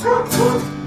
Oh,